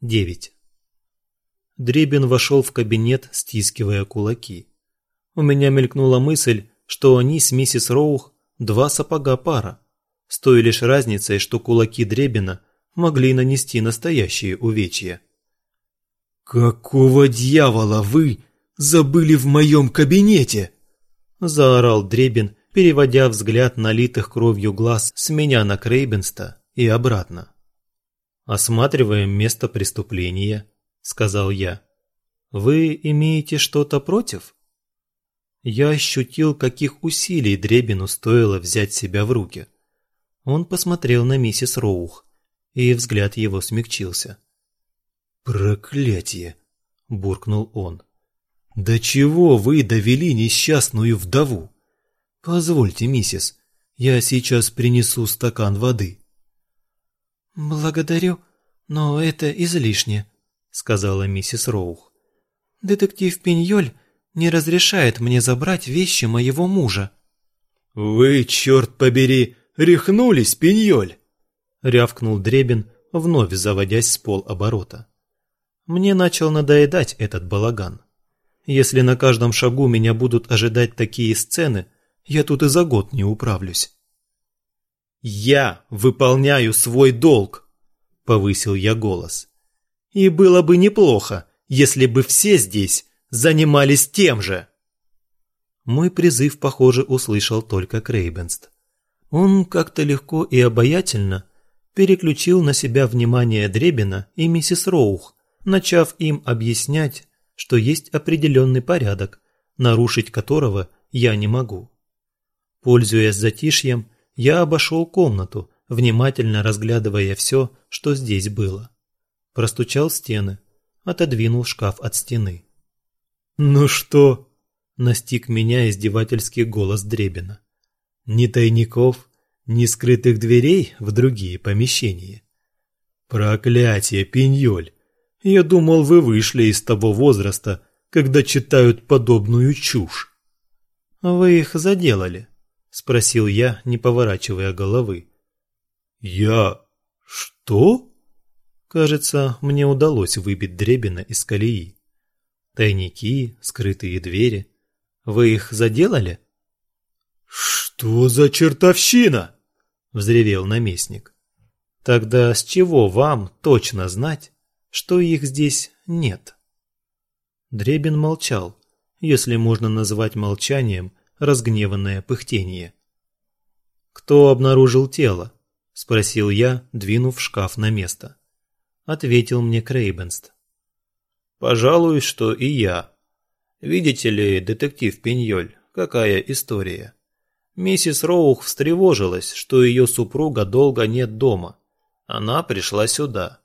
9. Дребин вошел в кабинет, стискивая кулаки. У меня мелькнула мысль, что они с миссис Роух два сапога пара, с той лишь разницей, что кулаки Дребина могли нанести настоящие увечья. «Какого дьявола вы забыли в моем кабинете?» – заорал Дребин, переводя взгляд налитых кровью глаз с меня на Крейбенста и обратно. «Осматриваем место преступления», – сказал я. «Вы имеете что-то против?» Я ощутил, каких усилий Дребину стоило взять себя в руки. Он посмотрел на миссис Роух, и взгляд его смягчился. «Проклятие!» – буркнул он. «До чего вы довели несчастную вдову? Позвольте, миссис, я сейчас принесу стакан воды». «Благодарю, но это излишне», – сказала миссис Роух. «Детектив Пиньоль не разрешает мне забрать вещи моего мужа». «Вы, черт побери, рехнулись, Пиньоль!» – рявкнул Дребин, вновь заводясь с полоборота. Мне начал надоедать этот балаган. Если на каждом шагу меня будут ожидать такие сцены, я тут и за год не управлюсь. «Я выполняю свой долг!» – повысил я голос. «И было бы неплохо, если бы все здесь занимались тем же!» Мой призыв, похоже, услышал только Крейбенст. Он как-то легко и обаятельно переключил на себя внимание Дребина и миссис Роух, начав им объяснять, что есть определенный порядок, нарушить которого я не могу. Пользуясь затишьем, я обошел комнату, внимательно разглядывая все, что здесь было. Простучал стены, отодвинул шкаф от стены. «Ну что?» – настиг меня издевательский голос Дребина. «Ни тайников, ни скрытых дверей в другие помещения?» «Проклятие, пеньоль! Я думал, вы вышли из того возраста, когда читают подобную чушь. Вы их заделали, спросил я, не поворачивая головы. Я что? Кажется, мне удалось выбить Дребина из колеи. Тайники, скрытые двери. Вы их заделали? Что за чертовщина? взревел наместник. Тогда с чего вам точно знать, что их здесь нет. Дребин молчал, если можно назвать молчанием разгневанное пыхтение. «Кто обнаружил тело?» – спросил я, двинув шкаф на место. Ответил мне Крейбенст. «Пожалуй, что и я. Видите ли, детектив Пеньоль, какая история?» Миссис Роух встревожилась, что ее супруга долго нет дома. Она пришла сюда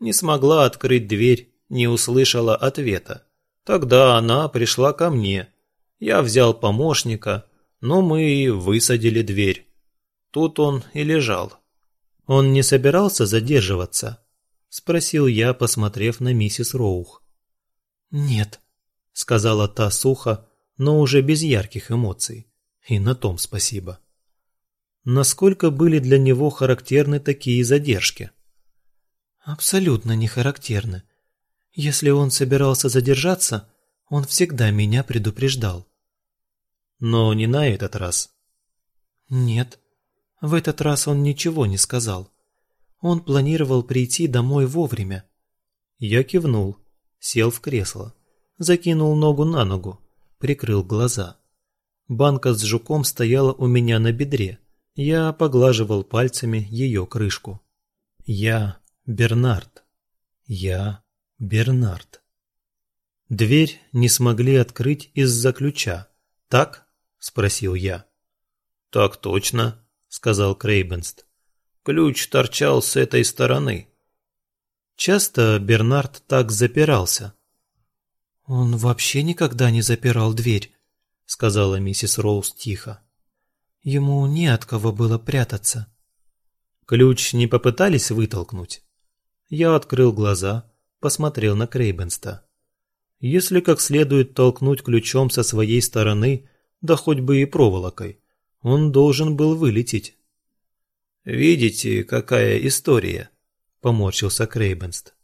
не смогла открыть дверь, не услышала ответа. Тогда она пришла ко мне. Я взял помощника, но мы и высадили дверь. Тут он и лежал. Он не собирался задерживаться? Спросил я, посмотрев на миссис Роух. Нет, сказала та сухо, но уже без ярких эмоций. И на том спасибо. Насколько были для него характерны такие задержки? Абсолютно не характерно. Если он собирался задержаться, он всегда меня предупреждал. Но не на этот раз. Нет, в этот раз он ничего не сказал. Он планировал прийти домой вовремя. Я кивнул, сел в кресло, закинул ногу на ногу, прикрыл глаза. Банка с жуком стояла у меня на бедре. Я поглаживал пальцами ее крышку. Я Бернард. Я Бернард. Дверь не смогли открыть из-за ключа. Так? спросил я. Так точно, сказал Крейбенст. Ключ торчал с этой стороны. Часто Бернард так запирался. Он вообще никогда не запирал дверь, сказала миссис Роуз тихо. Ему не от кого было прятаться. Ключ не попытались вытолкнуть? Я открыл глаза, посмотрел на Крейбенста. Если как следует толкнуть ключом со своей стороны, да хоть бы и проволокой, он должен был вылететь. «Видите, какая история?» – поморщился Крейбенст.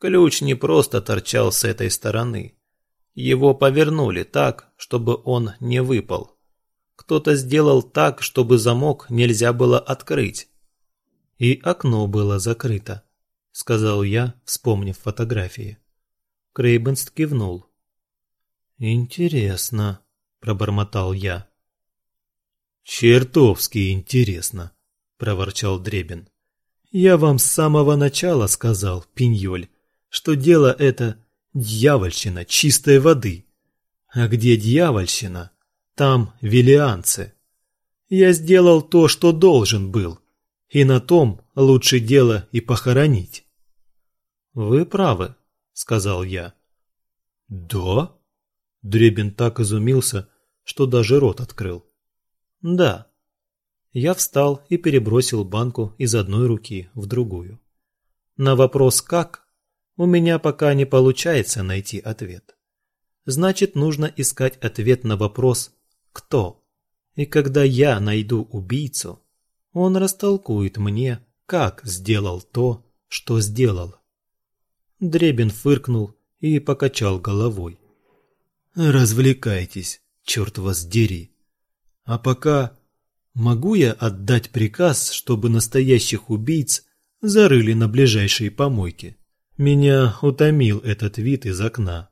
Ключ не просто торчал с этой стороны. Его повернули так, чтобы он не выпал. Кто-то сделал так, чтобы замок нельзя было открыть. И окно было закрыто, сказал я, вспомнив фотографии. Крейбенст кивнул. Интересно, пробормотал я. Чертовски интересно, проворчал Дребин. Я вам с самого начала сказал, Пиньоль, что дело это дьявольщина чистой воды. А где дьявольщина, там велианцы. Я сделал то, что должен был, и на том лучше дело и похоронить. Вы правы, сказал я. Да? Дребин так изумился, что даже рот открыл. Да. Я встал и перебросил банку из одной руки в другую. На вопрос «как» У меня пока не получается найти ответ. Значит, нужно искать ответ на вопрос «Кто?». И когда я найду убийцу, он растолкует мне, как сделал то, что сделал. Дребин фыркнул и покачал головой. «Развлекайтесь, черт вас дери. А пока могу я отдать приказ, чтобы настоящих убийц зарыли на ближайшей помойке?» Меня утомил этот вид из окна.